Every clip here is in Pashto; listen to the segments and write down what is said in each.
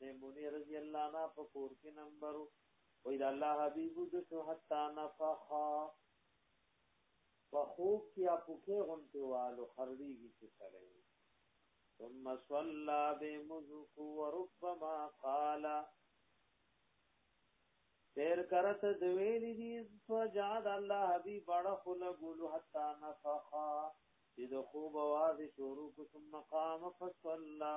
میمونی رضی الله عنها په کور کې نمبر وې دا الله حبیب د شو حتا نفخا په خوب کې اپو کې غونته والو خرلېږي چې سره ثم صلى بمزق وربما قال تیر کرت دویلی دی فجعد الله حبیب بڑا خلقولو حتی نفخا چې د خوب आवाज شروع کو ثم قام فصلى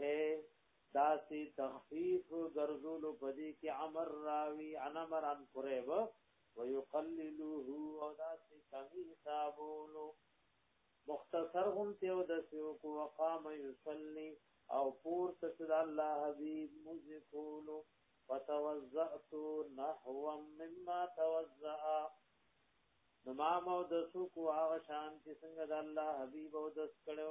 اے داسی تخفیف ګرځولو پدې کې امر راوی ان امر ان قریب ويقللوه او داسی کمی حسابولو مختصر هم ته او د سیو کو وقام یصلی او پور تسد الله حبیب مزکولو فتوزعت نحو مما توزع نمام او د سو کو هغه شان چې څنګه د الله حبیب او د سکړو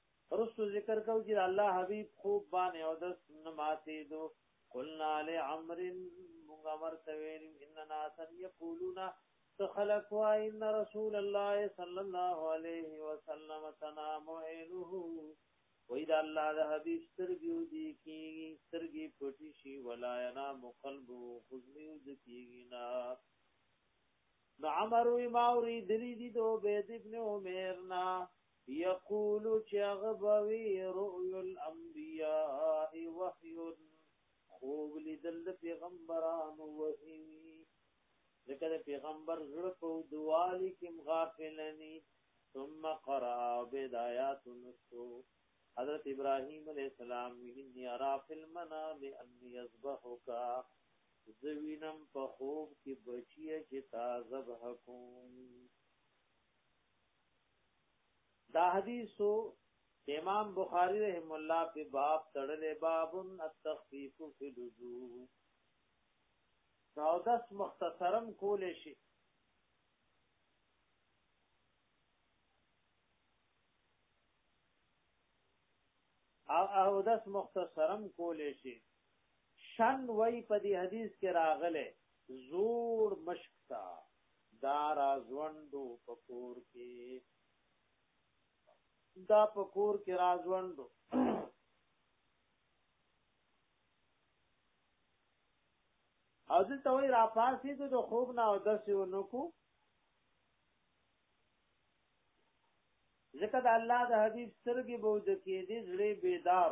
رسو ذکر کو چې الله حبيب خوب باندې او دس نماتې دو قلنا لعمر موږ امر ته ویل اننا سن یقولون تخلق و ان رسول الله صلی الله علیه وسلم تنام عینه وې دا الله د حبیب سترګو دی کی سترګې پټی شي ولا ینا مقلب خزمی د کیږي نا نو عمر و ماوری دلی دی دو بيد ابن عمر نا یقول چې هغه به وي رؤی الانبیاء وحی خوب لیدل د پیغمبرانو وحی وي ځکه د پیغمبر زړه په دوالی کې غافل نه ثم قرأ بدايات نسو حضرت ابراهيم عليه السلام اني ارى في المنام اني اذبحك زوینم په خوب کې بچیه چې تازه بحکوم دا حدیثو امام بخاری رحم الله په باب تړلې باب التخفیف فی الوضو دا داس مختصرم کول شي او او داس مختصرم کول شي شن وای په دې حدیث کې راغله زوړ مشک تا دارا ځوندو پکور کې دا پکور کې راځوندو او دې ته وای را پاسې ته د خوب نه او داسې ونکو ځکه د الله د حدیث سترګې بوج کې دې زړه بیدار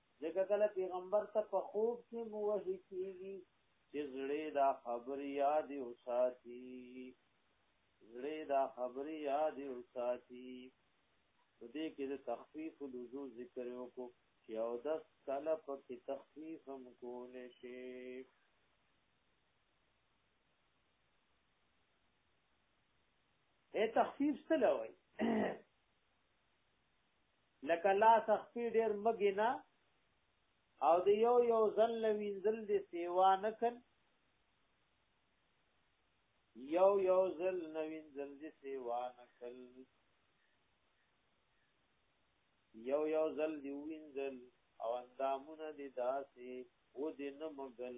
ځکه کله پیغمبر ته په خوب کې مو وحی کیږي چې زړه دا خبر یاد او ساتي زړه دا خبر یاد او ساتي په دې کې د تخفیف لزو ذکر وکړو چې او د کله په کې تخفیف هم کول شي اے تخفیف څه لوي لکه لاس خپې ډېر مه ګنه او د یو یو ځل له وینځل دې سیوا نه کړ یو یو ځل نه وینځل دې سیوا نه کړ یو یو ځل دې وینځل او اندامونه دې داسې و دې نه مګل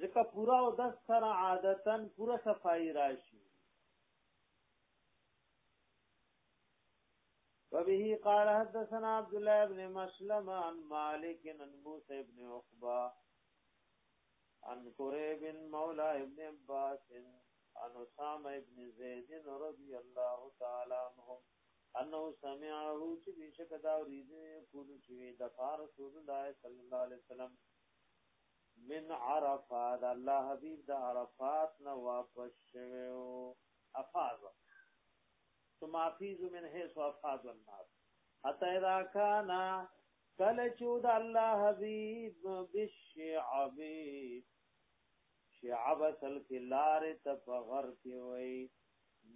ځکه پورا او د سره عادتا پورا صفائی راشي وبه قال حدثنا عبد الله بن مسلم عن مالك عن موسى بن عقبه عن قريب مولى ابن عباس عن اسامه بن زيد رضي الله تعالى عنهم انه سمعه چې بشک دا وريده کول چې د فارس رسول الله صلی الله علیه وسلم من عرفات الله حبیب د عرفات نه واپس شوه او افاظ ثم افیز من حيث افاظ الناس حتى اذا كان کله چې د الله حبيب بالشعب شعب اصل کې لار ته په غر کې وای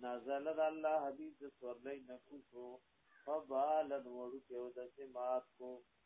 نزل د الله حبيب د سورلې نکوسو فبالن وړو کې او د سمات کو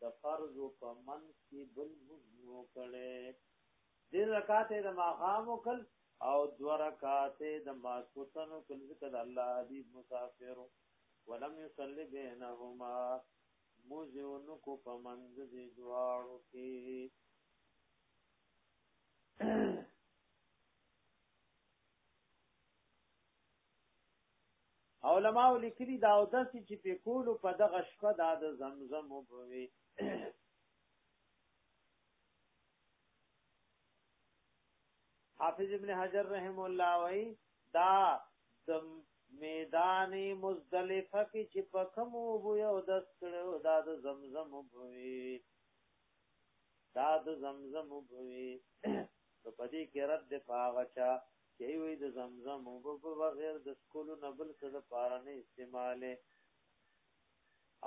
د فرض په منځ کې بل مونږ نو کړي د رکعات د ماقام وکړ او دو رکعات د ماسوتن وکړ ځکه د الله حبيب مسافر ولم يصلي بينهما موزون کو په منځ دي دواړو کې علماء لیکلي دا او داس چې په کولو په دغه شپه دا د زمزم وبوي حافظ ابن حجر رحم الله وای دا د میدان مزدلفه کې چې په کوم وو یو د سړو دا د زمزم وبوي دا د زمزم وبوي نو پدې کې رد پاغچا دی وی د زمزم او په بغیر د سکولو نه بل څه د پاره نه استعماله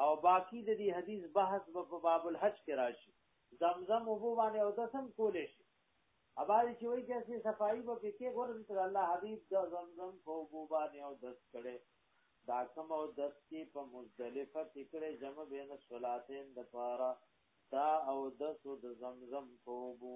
او باقی د دې حدیث بحث په باب الحج کې راشي زمزم او په باندې او د سم کولې شي اباده چې وایي چې صفائی به کې کې ورته تر الله حبیب د زمزم په بو باندې او دس کړي دا کوم او دس کې په مزدلفه کې کړي جمع بین صلاتین د پاره تا او دس د زمزم په بو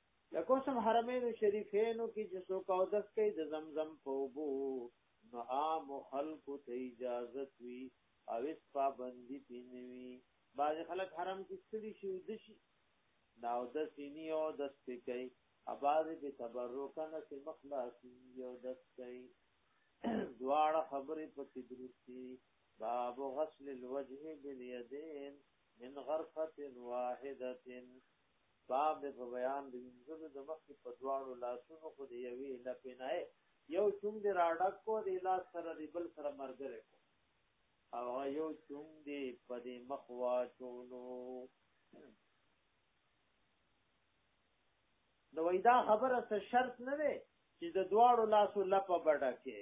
د کوم حرمین شریفینو کې چې څوک او دس کوي د زمزم په وبو نو عام خلکو ته اجازه وي او اس پابندي پینوي بعض خلک حرم کې ستړي شي ودشي دا او د سینی او د سپکای اباز به تبرکن سے مخلاصی او د سپکای دوار خبرې په تدریسی باب غسل الوجه بالیدین من غرفه واحده باب د په بیان د منځلو د مخ په دواړو لاسونو خو دی وی نه پینای یو چوم دی راډک کو دی لاس سره دی بل سره مرګره کو او یو چوم دی په دې مخ واچولو نو دا خبره څه شرط نه ده چې د دواړو لاسو لپه بډه کې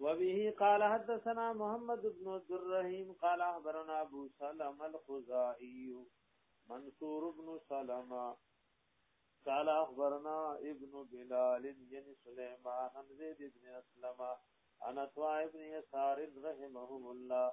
وبه قال حدثنا محمد بن عبد الرحيم قال اخبرنا ابو سلمة الخزاعي منصور بن سلمة قال اخبرنا ابن بلال بن سليمان عن زيد بن اسلم عن عطاء بن يسار رحمه الله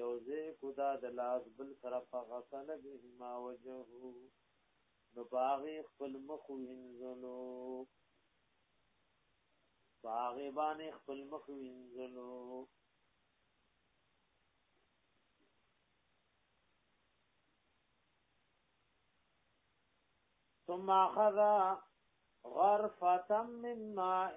یوځې کودا د لاس بل سره په غسل بهما وجه نو باغی خپل مخ وینځلو باغی باندې خپل مخ وینځلو ثم اخذ غرفه من ماء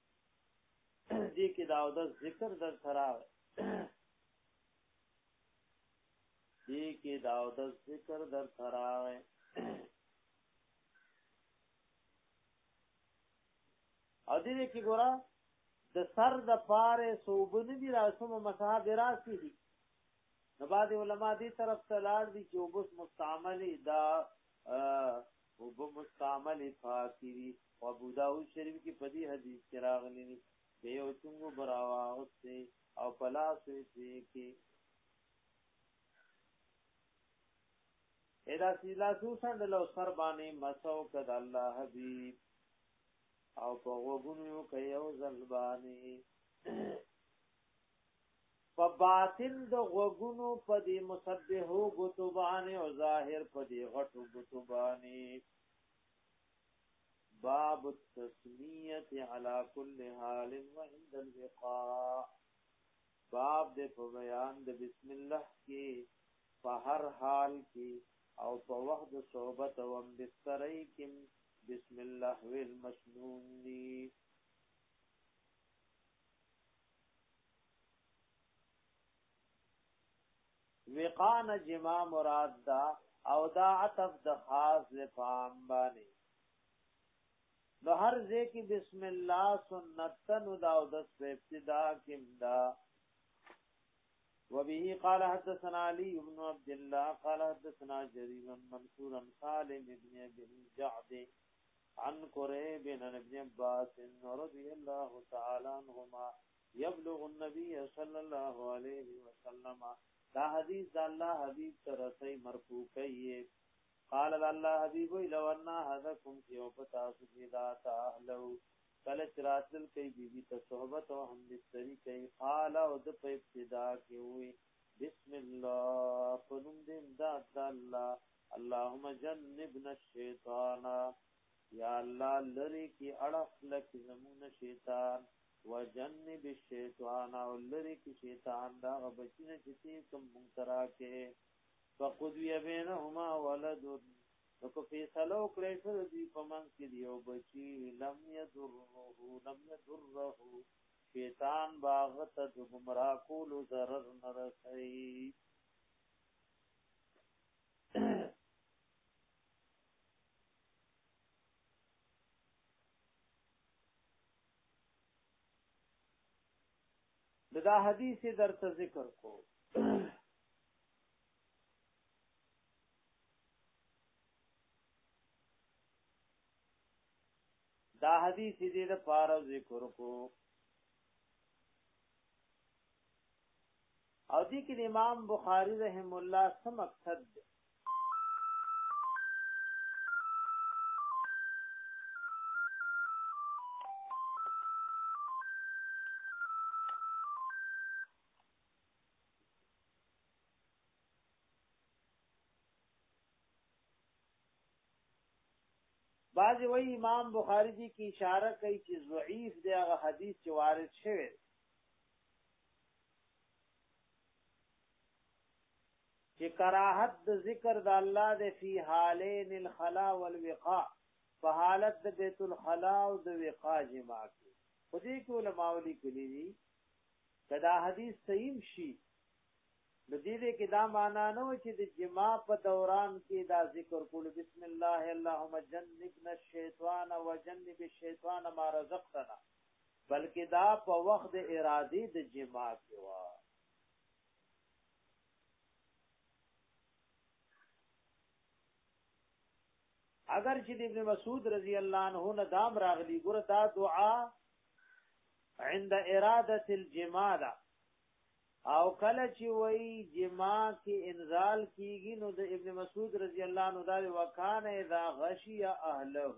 دې کې دا د ذکر در سره دې کې دا د ذکر در سره او دې کې ګورا د سر د پاره صوبن دي راسمه مصاحب راسي دي نو بعد علما دې طرف ته لاړ دي چې وبس مستعملي دا او به مستعمل پاکی وی او ابو داود شریف کې په دې حدیث کې راغلی دی د یو چنګو براوا اوسه او پلاس یې کې ادا سی لا سو سند لو سر باندې مسو کد الله حبیب او په وګونو کې یو ځل باندې په باطن د غوګونو په دې مسبحو غتبانه او ظاهر په دې غټو غتبانه باب التسمیه علی کل حال و عند الوقاء باب د په بیان د بسم الله کې په هر حال کې او په وخت د صحبت او بسترې کې بسم الله ویل مسنون دی وقان جما مراد دا او دا عطف د خاص لفام باندې نو هر ځکه بسم الله سنت نو دا او د ابتدا کیم دا وبه قال حدثنا علي بن عبد الله قال حدثنا جرير بن منصور عن سالم بن ابي جعد عن قريب بن ابن عباس رضي الله تعالى عنهما يبلغ النبي صلى الله عليه وسلم دا حدیث د الله حبیب تر سي مرفوع کوي قال الله حبیب لو ان احدكم يوم تاسو کې دا تاهلو کله چې راتل کوي بیبي ته صحبت او هم بستری کوي قال او د په ابتدا کې وي بسم الله پنوم دې امداد الله اللهم جنبنا الشیطان یا الله لری کی اړخ لک زمون شیطان وجنب الشیطان او لری کی شیطان دا بچنه چې تی کوم منترا کې فقدوی بینهما ولد نو کو فیصلو کړی شو دی په من کې دی او بچی لم یذره لم یذره شیطان باغ ته گمراه کول ضرر نه رسي دا حدیث درته ذکر کو دا حدیث دې د پاره ذکر کو او دې کې امام بخاری رحم الله څه مقصد دی بعض وی امام بخاری دی کی اشاره کوي چې ضعیف دی هغه حدیث چې وارد شوی چې کراهت د ذکر د الله د فی حالین الخلا والوقاء په حالت د بیت الخلا او د وقا جما کې په دې کې علماء لیکلي دي کدا حدیث صحیح شي د دې دې کې دا معنا نه و چې د جما په دوران کې دا ذکر کول بسم الله اللهم جنبنا الشیطان وجنب الشیطان ما رزقتنا بلکې دا په وخت د ارادي د جما کې و اگر چې ابن مسعود رضی الله عنه نه دام راغلی ګره دا دعا عند اراده الجماع دا او کله چې وای جما کې انزال کیږي نو د ابن مسعود رضی الله عنه دا وکانه اذا غشی اهله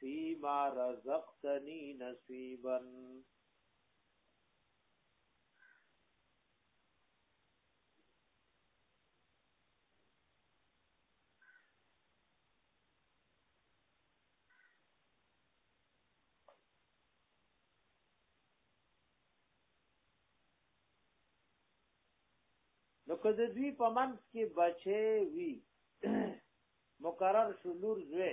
فيما رزقتني نصيبا نو که د دوی په منځ کې بچی وي مقرر شو لور زوی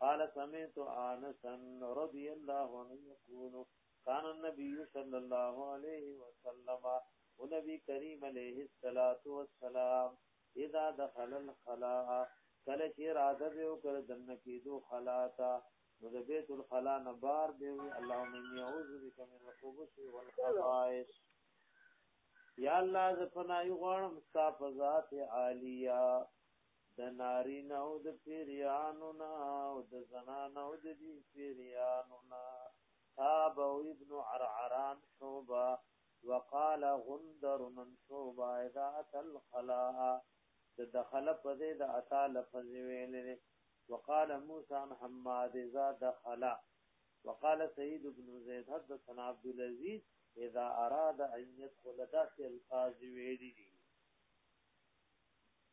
قال سمعت انس رضي الله عنه يقول كان النبي صلى الله عليه وسلم ونبي كريم عليه الصلاه والسلام اذا دخل الخلاء کله چې اراده به وکړ دنه کېدو خلا تا نو د بیت الخلا نه بار دی وی اللهم اني اعوذ بك من الخبث والخبائث یا الله ز پنای غوړم ستا فزات عالیا د نارینه او د پیریانو نه او د زنانه او د دې پیریانو نه تاب او ابن عرعران شوبا وقال غندر من شوبا اذا اتى الخلاء د دخل په دې د اتا لفظ ویل وقال موسى عن حماد اذا دخل وقال سيد بن زيد حدثنا عبد العزيز اذا اراد ان يدخل داخل الفاظ ویل دي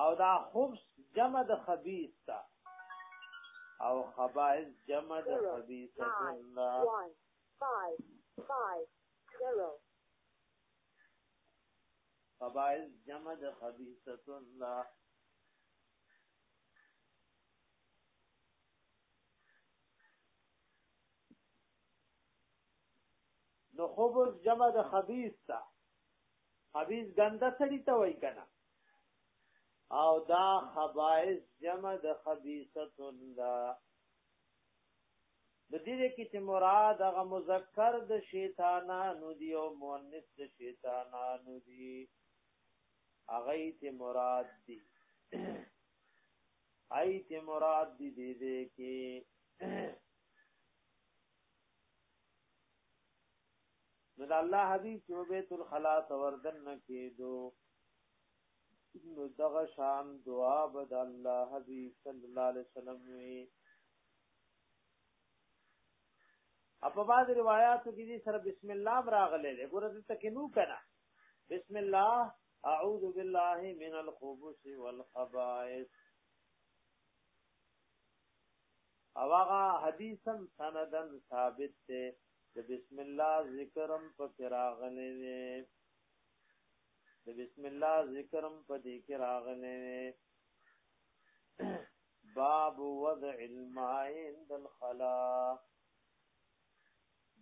او دا خبث جمع د خبيث تا او خبائث جمع د خبيث الله خبائث جمع د خبيث الله نو خبث جمع د خبيث تا خبيث ګنده سړی ته وای کنه او دا خبائث جمع د خبيثتون دا د دې کې چې مراد هغه مذکر د شیطانانو دی او مؤنث د شیطانانو دی هغه ته مراد دی ایت مراد دی دې دې کې نو د الله حبیب چې بیت الخلا توردن کېدو نو دغه شان دعا بد الله حبیب صلی الله علیه وسلم وی اپا بعض روایاتو کې دي سره بسم الله راغله ده ګوره دې تکې نو کنه بسم الله اعوذ بالله من الخبث والخبائث او هغه حدیثم سندن ثابت ده بسم الله ذکرم په راغله د بسم الله ذکرم په دې کې راغلی باب وضع الماء عند الخلاء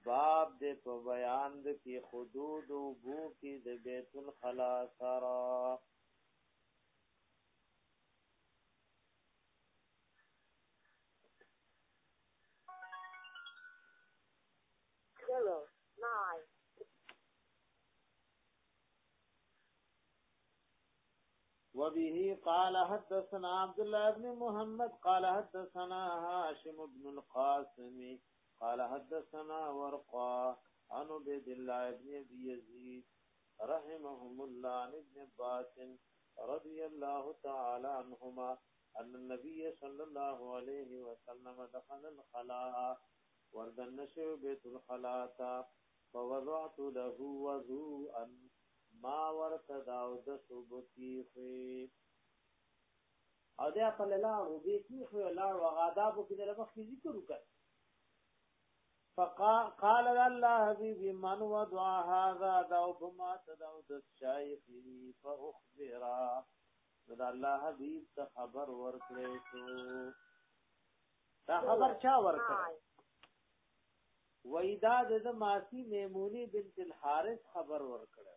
باب دې په بیان د کې حدود او بو کې د بیت الخلاء سره وبه قال حدثنا عبد الله بن محمد قال حدثنا هاشم بن القاسم قال حدثنا ورقا عن عبد الله بن يزيد رحمهم الله عن ابن عباس رضي الله تعالى عنهما ان النبي صلى الله عليه وسلم دخل الخلاء وردن شو بيت الخلاء فوضعت له وضوءا ما ورته دا او د صوبکی خوی او دا په لاړو به کی خوی لاړو غاداب کې د لبخ ذکر وکړ فقال الله حبيب من وضع هذا دا او بما تدا او د شایخ فاخبرا دا الله حبيب ته خبر ورکړې شو دا خبر چا ورکړ وای دا د ماسی میمونی بنت الحارث خبر ورکړه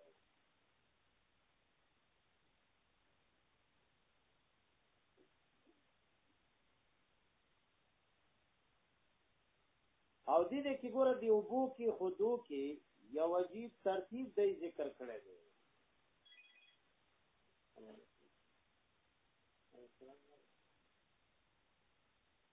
او دې دې کې ګوره دی وبو کې خودو کې یو عجیب ترتیب دی ذکر کړی دی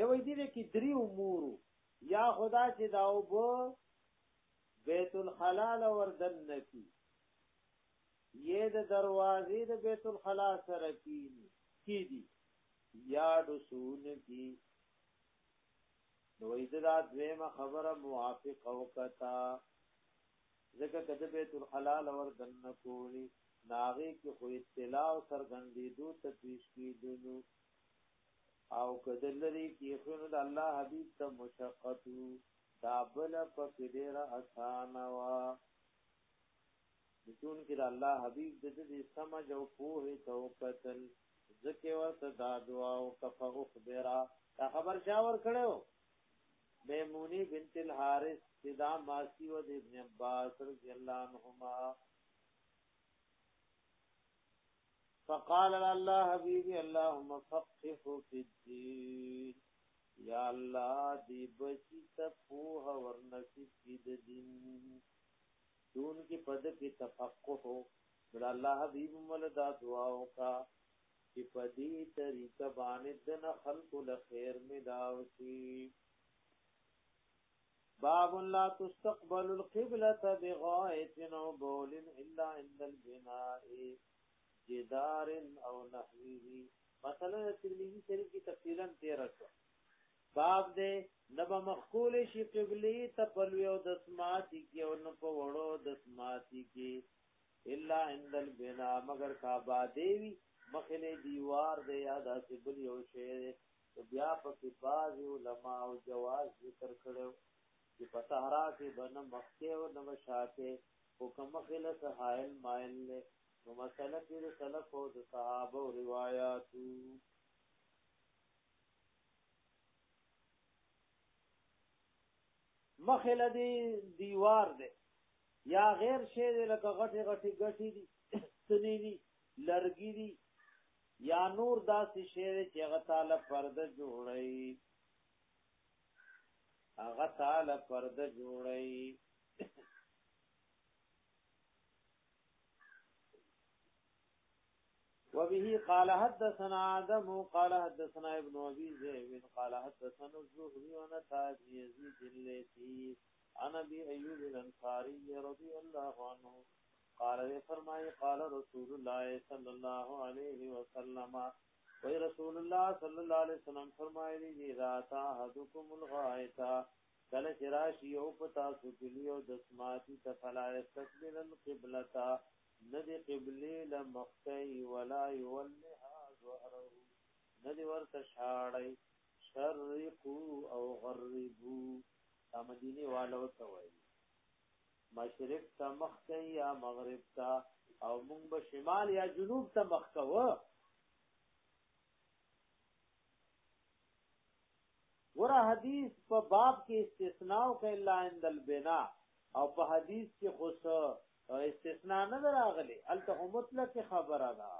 یو دې کې درې امور یا خدا چې دا وب بیت الخلال وردن نکی یې د دروازې د بیت الخلا سره کی کی دي یا دسون کی نو ایدا دویمه خبره موافق او کتا ځکه کده بیت الحلال ور دنه کولی ناغه کې خو اطلاع او سرګندې دو تدویش کی دونو او کده لري کې خو د الله حبیب ته مشقت دا بل په ډیره اسانه وا چون کې د الله حبيب د دې سمج او پوه ته وکتل ځکه ورته دا دعا او کف اخبرا دا خبر چا ور کړو میمونی بنت الحارث چې دا ماسی و د ابن عباس رضی الله عنهما فقال الله حبيبي اللهم فقهه في الدين یا الله دی بچی ته پوه ورنصیب کی د دین دون کې پد کې تفقه نو الله حبيب مل دا دعا وکا چې پدی طریقه باندې دن خلق له خیر ملاو شي باب لا تستقبل القبلة بغائط او بول الا عند البناء جدار او نحوه مثلا ترمذی شریف کی تفصیلا 13 شو باب دې نبا مخکول شي قبلي تپلوي او دسماتي کې او نه په وړو دسماتي کې الا عند البنا مگر کا با دیوی مخله دیوار دې یاد اسې بل یو شی بیا په کې باز علماء او جواز ذکر کړو چې په صحرا کې بن مخکې او نو شاته او کوم خله سهائل مائل له نو مسله کې سلف او صحابه او روایتو مخې له دې دیوار دی یا غیر شی دی لکه غټې غټې ګټې دي ستنې دي لرګي دي یا نور داسې شی دی چې هغه تاله پرده جوړوي هغه تاله پرده جوړوي وبه قال حدثنا آدم قال حدثنا ابن أبي زيب قال حدثنا الزهري عن أبي يزيد الليثي عن أبي أيوب الأنصاري رضي الله عنه قال وی فرمای قال رسول الله صلی الله علیه وسلم وی رسول الله صلی الله علیه وسلم فرمایلی دی رات احدکم الغائطا کله چې راشي او پتا سو کلیو د سماعتي ته فلا استقبل القبلتا ندی قبلی لمختی ولا یولها ظهره ندی ورته شاړی شرقو او غربو دا مدینه والو ته وایي مشرق ته مخته یا مغرب ته او مونږ به شمال یا جنوب ته مخکوه ور حدیث په باب کې استثناء او کلا عند البنا او په حدیث کې خو استثناء نه راغلي الته مطلق خبره ده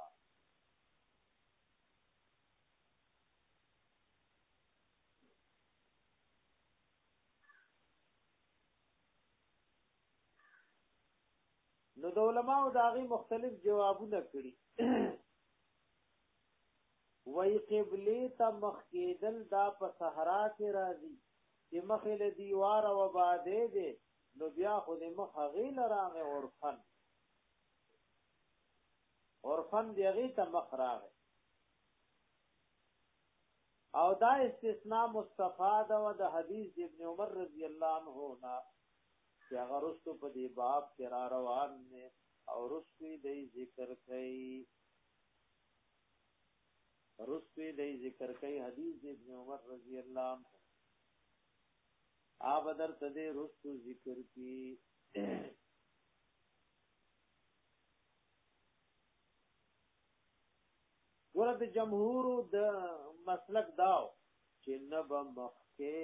نو د علماو داغي مختلف جوابونه کړي وای قبله ته مخ کېدل دا په صحرا کې راځي چې مخې له دیوار او باده دې نو بیا خو دې مخ هغه لراغه اورفن اورفن دې هغه ته مخ راغی او دا استثناء مستفاده و د حدیث ابن عمر رضی الله عنه نه چې هغه رستو په دې باب کې را روان نه او رستوی دې ذکر کوي رستوی دی ذکر کئی حدیث دی ابن عمر رضی اللہ عنہ آب در تدی رستو ذکر کی ورد جمهور د مسلک داو چې نب مخکې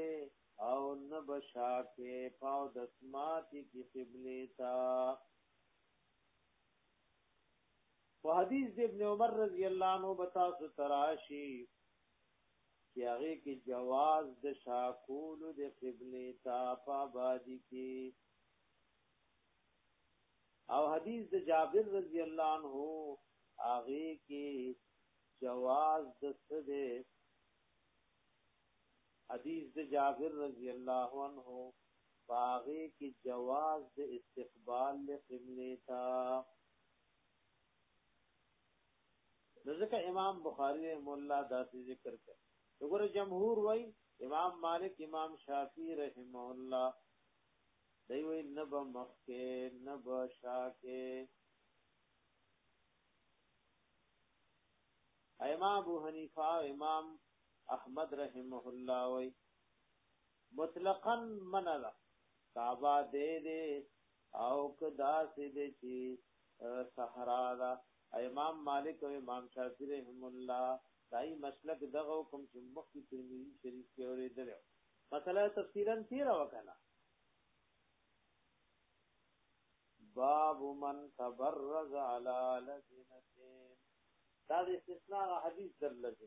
او نب شاکه پاو دسماتی کی قبلی تا په حدیث د ابن عمر رضی الله عنه بتا ستراشی چې هغه کې جواز د شاکول د قبله تا په بادی کې او حدیث د جابر رضی الله عنه هغه کې جواز د سده حدیث د جابر رضی الله عنه باغی کی جواز د استقبال قبله تا ځکه امام بخاری رحم الله دا ذکر کړ وګوره جمهور وای امام مالک امام شافعی رحم الله دی وی نب مخکه نب شاکه امام ابو حنیفه امام احمد رحمه الله وی مطلقاً منلا کعبه دې دې او کدا سي دي چی صحرا دا امام مالک او امام شافعی رحم الله دای مسلک دغه کوم چې مخکې ترمذی شریف کې اورېدل مسله تفصیلا تیر وکړه باب من تبرز على لجنه دا د استثناء حدیث در لږه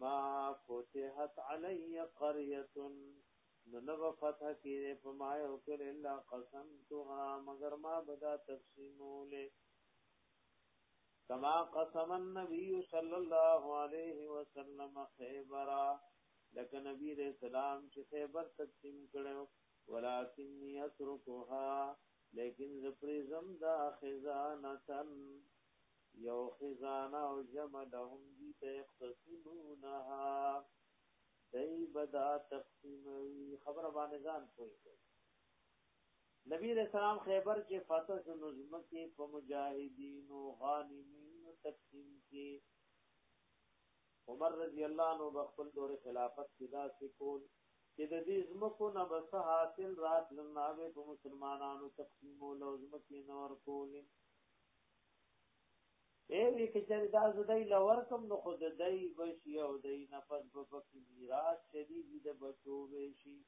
ما فتحت علی قريه ننو فتح کیږي په ما یو کړه الا قسمتها مگر ما بدا تقسیموله کما قسم النبي صلى الله عليه وسلم خيبرا لکه نبی علیہ السلام چې خیبر تقسیم کړو ولکن یترکها لیکن زپریزم دا خزانتن یو خزانه او جمع لهم دی ته اقتصلونها دی بدا تقسیموی خبر باندې ځان پوی کوي نبی علیہ السلام خیبر کې فتح شنو زمکه په مجاهدینو غانمینو تقسیم کې عمر رضی الله عنه بخل دور خلافت کې دا سکول چې د دې زمکو نه بس حاصل رات لناوي په مسلمانانو تقسیمو لوزمکې نور کولې اے وی کچر دا زدای لور کم نو خود دای بشی او دای نفس بپکی میراث شدید د بچو ویشی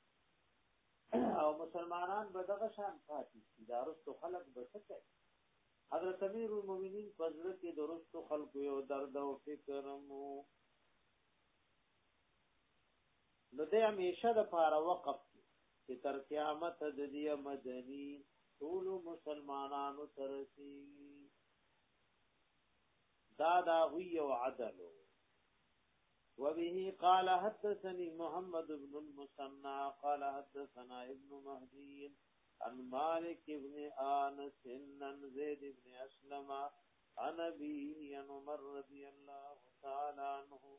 او مسلمانان به دغه شان پاتې شي دا رستو خلق به څه کوي حضرت امیر المؤمنین فضل کې د رستو خلق یو درد او فکر مو نو د همیشه د پاره وقف کی چې تر قیامت د دې مدني ټول مسلمانانو ترسي دا دا هو یو عدل وبه قال حدثني محمد بن المثنى قال حدثنا ابن مهدي عن مالك بن انس عن زيد بن اسلم عن ابي عمر رضي الله تعالى عنه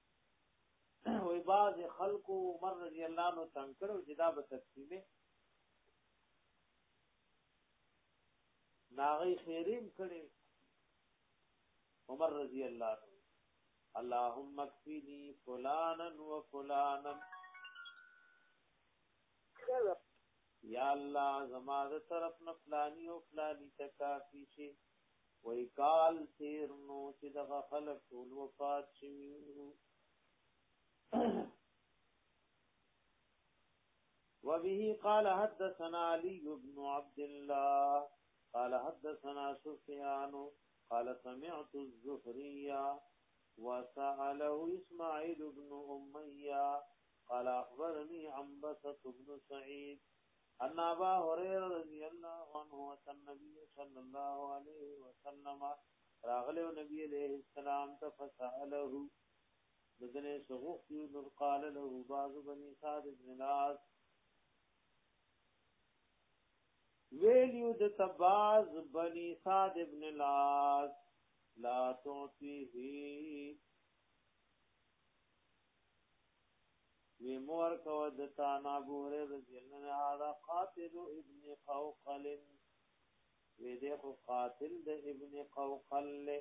وې باز خلکو عمر رضی الله عنه څنګه کړو چې دا به تقسیمه ناغي خیریم کړي عمر رضی الله عنه اللهم اکفینی فلانا و فلانا یا الله زما د طرف نه فلانی او فلانی تکافی شي وای کال تیر نو چې دغه خلق ټول وفات شي وبه قال حدثنا علي بن عبد الله قال حدثنا سفيان قال سمعت الزهري وسأله إسماعيل بن أمية قال أخبرني عن بسط بن سعيد ان ابا هريره رضی الله عنه وسن نبی صلی الله علیه وسلم راغله نبی علیہ السلام ته فسأله بدنه سغوخ نو قال له بعض بني صاد بن ناس ویلیو د تباز بنی صاد ابن لاس لا توتیه وی مور کو د تا نا بوهر رضی الله عنه هذا قاتل ابن قوقل وی ده خو قاتل د ابن قوقل له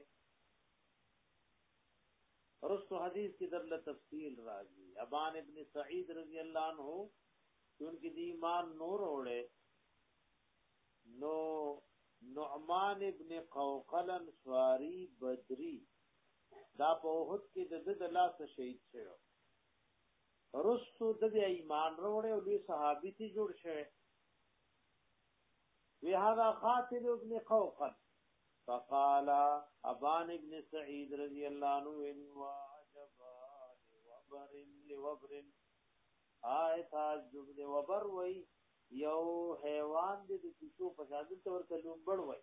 رستو حدیث کی در له تفصیل راځي ابان ابن سعید رضی الله عنه چون کی دی ایمان نور اوړي نو نعمان ابن قوقل انصاری بدری دا په وحد کې د د لاس شهید شوی رستو د بیا ایمان وروړي او لوی صحابي ته جوړ شوی وی هذا قاتل ابن قوقل فقال ابان ابن سعید رضی الله عنه ان واجبا لوبر لوبر آی تعجب دی وبر وای یو حیوان دی د کیسو په شان دلته ورته لومبړ وای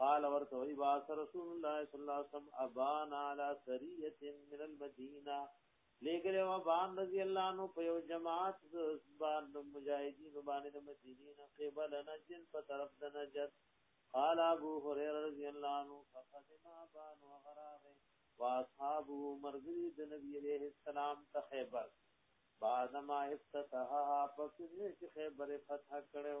قال ورته وی باث رسول الله صلی الله علیه وسلم ابان علی سریه من المدینه لګره و بان رضی الله عنه په یو جماعت زبان د مجاهدین باندې د مدینې نه قبل نجد په طرف د نجد قال ابو هريره رضی الله عنه فقدم ابان وغراغه واصحابه مرغری د نبی علیہ السلام ته خیبر بعد ما افتتحها پس چې خیبر فتح کړو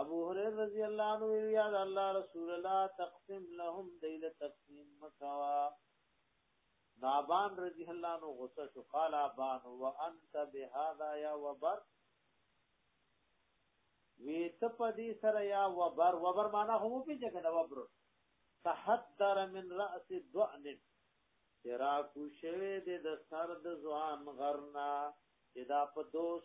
ابو هريره رضی الله عنه یا الله رسول الله تقسم لهم دیل تقسیم مکوا نابان رضی الله عنه غصه شو قال ابان وانت بهذا یا وبر وی ته پدی سره یا وبر وبر معنا هم په جګه دا وبر تحدر من راس الضعن ترا کو شوه د سر د ځوان غرنا چې دا په دوس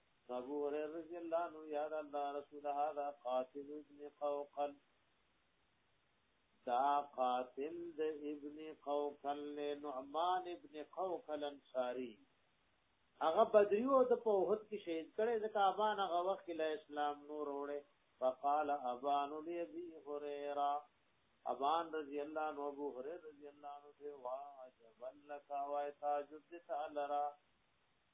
ابو هريره رضی الله عنه یا الله رسول هذا قاتل ابن قوقل دا قاتل د ابن قوقل له نعمان ابن قوقل انصاری هغه بدری او د پوهت کې شهید کړي د کعبان هغه وخت له اسلام نور وړي فقال ابان لابي هريره ابان رضی الله عنه ابو هريره رضی الله عنه وا جبل لك وايتاج الدتالرا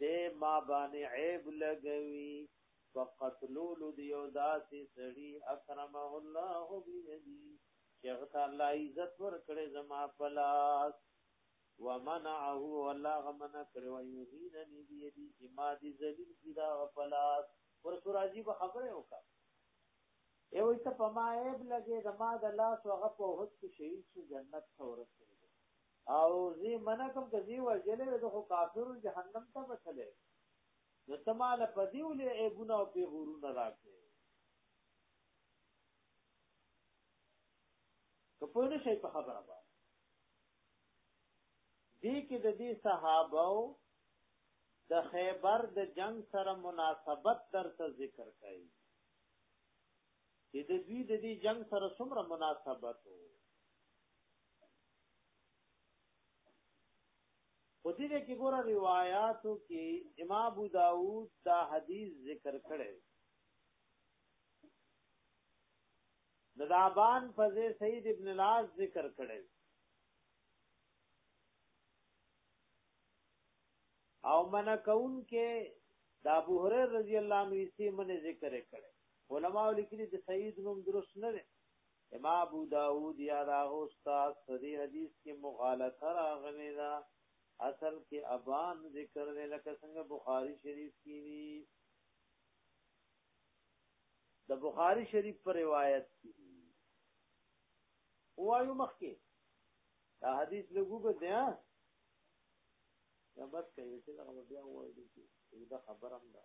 دې ما باندې عیب لګوي په قتلولو دی او داسې سړي اکرمه الله بيدي شیخ تعالی عزت ور کړې زما پلاس ومنعه الله غمن کړو یوهین نی دی دی چې ما دي ذلیل کی دا پلاس پر سورازی به خبره وکړه یو ته په ما عیب لګې زما د لاس هغه په هوت کې شهید شو جنت ته ورسېږي او زی منه کوم که زی وجلې د خو کافر جهنم ته بتلې نو تمال پدیولې ای ګنا او په غرونه راکې کپوی نه شي په خبره باندې دې کې د دې صحابه د خیبر د جنگ سره مناسبت درته ذکر کړي چې د دوی د دې جنگ سره څومره مناسبت وو خودی دې کې ګوره روایتو کې امام ابو داود دا حدیث ذکر کړي ددابان فزه سید ابن لاس ذکر کړي او من کون کې دا ابو هريره رضی الله عنه یې من ذکر کړي علماء لیکلي چې سید نوم درست نه دی امام ابو داود یا دا استاد په دې حدیث کې مغالطه راغلی دا اصل کې ابان ذکر دی لکه څنګه بخاری شریف کې دی د بخاری شریف پر روایت کې وایو مخکې دا حدیث لګو به دی دا بس کوي چې دا بیا وایي چې دا خبره هم ده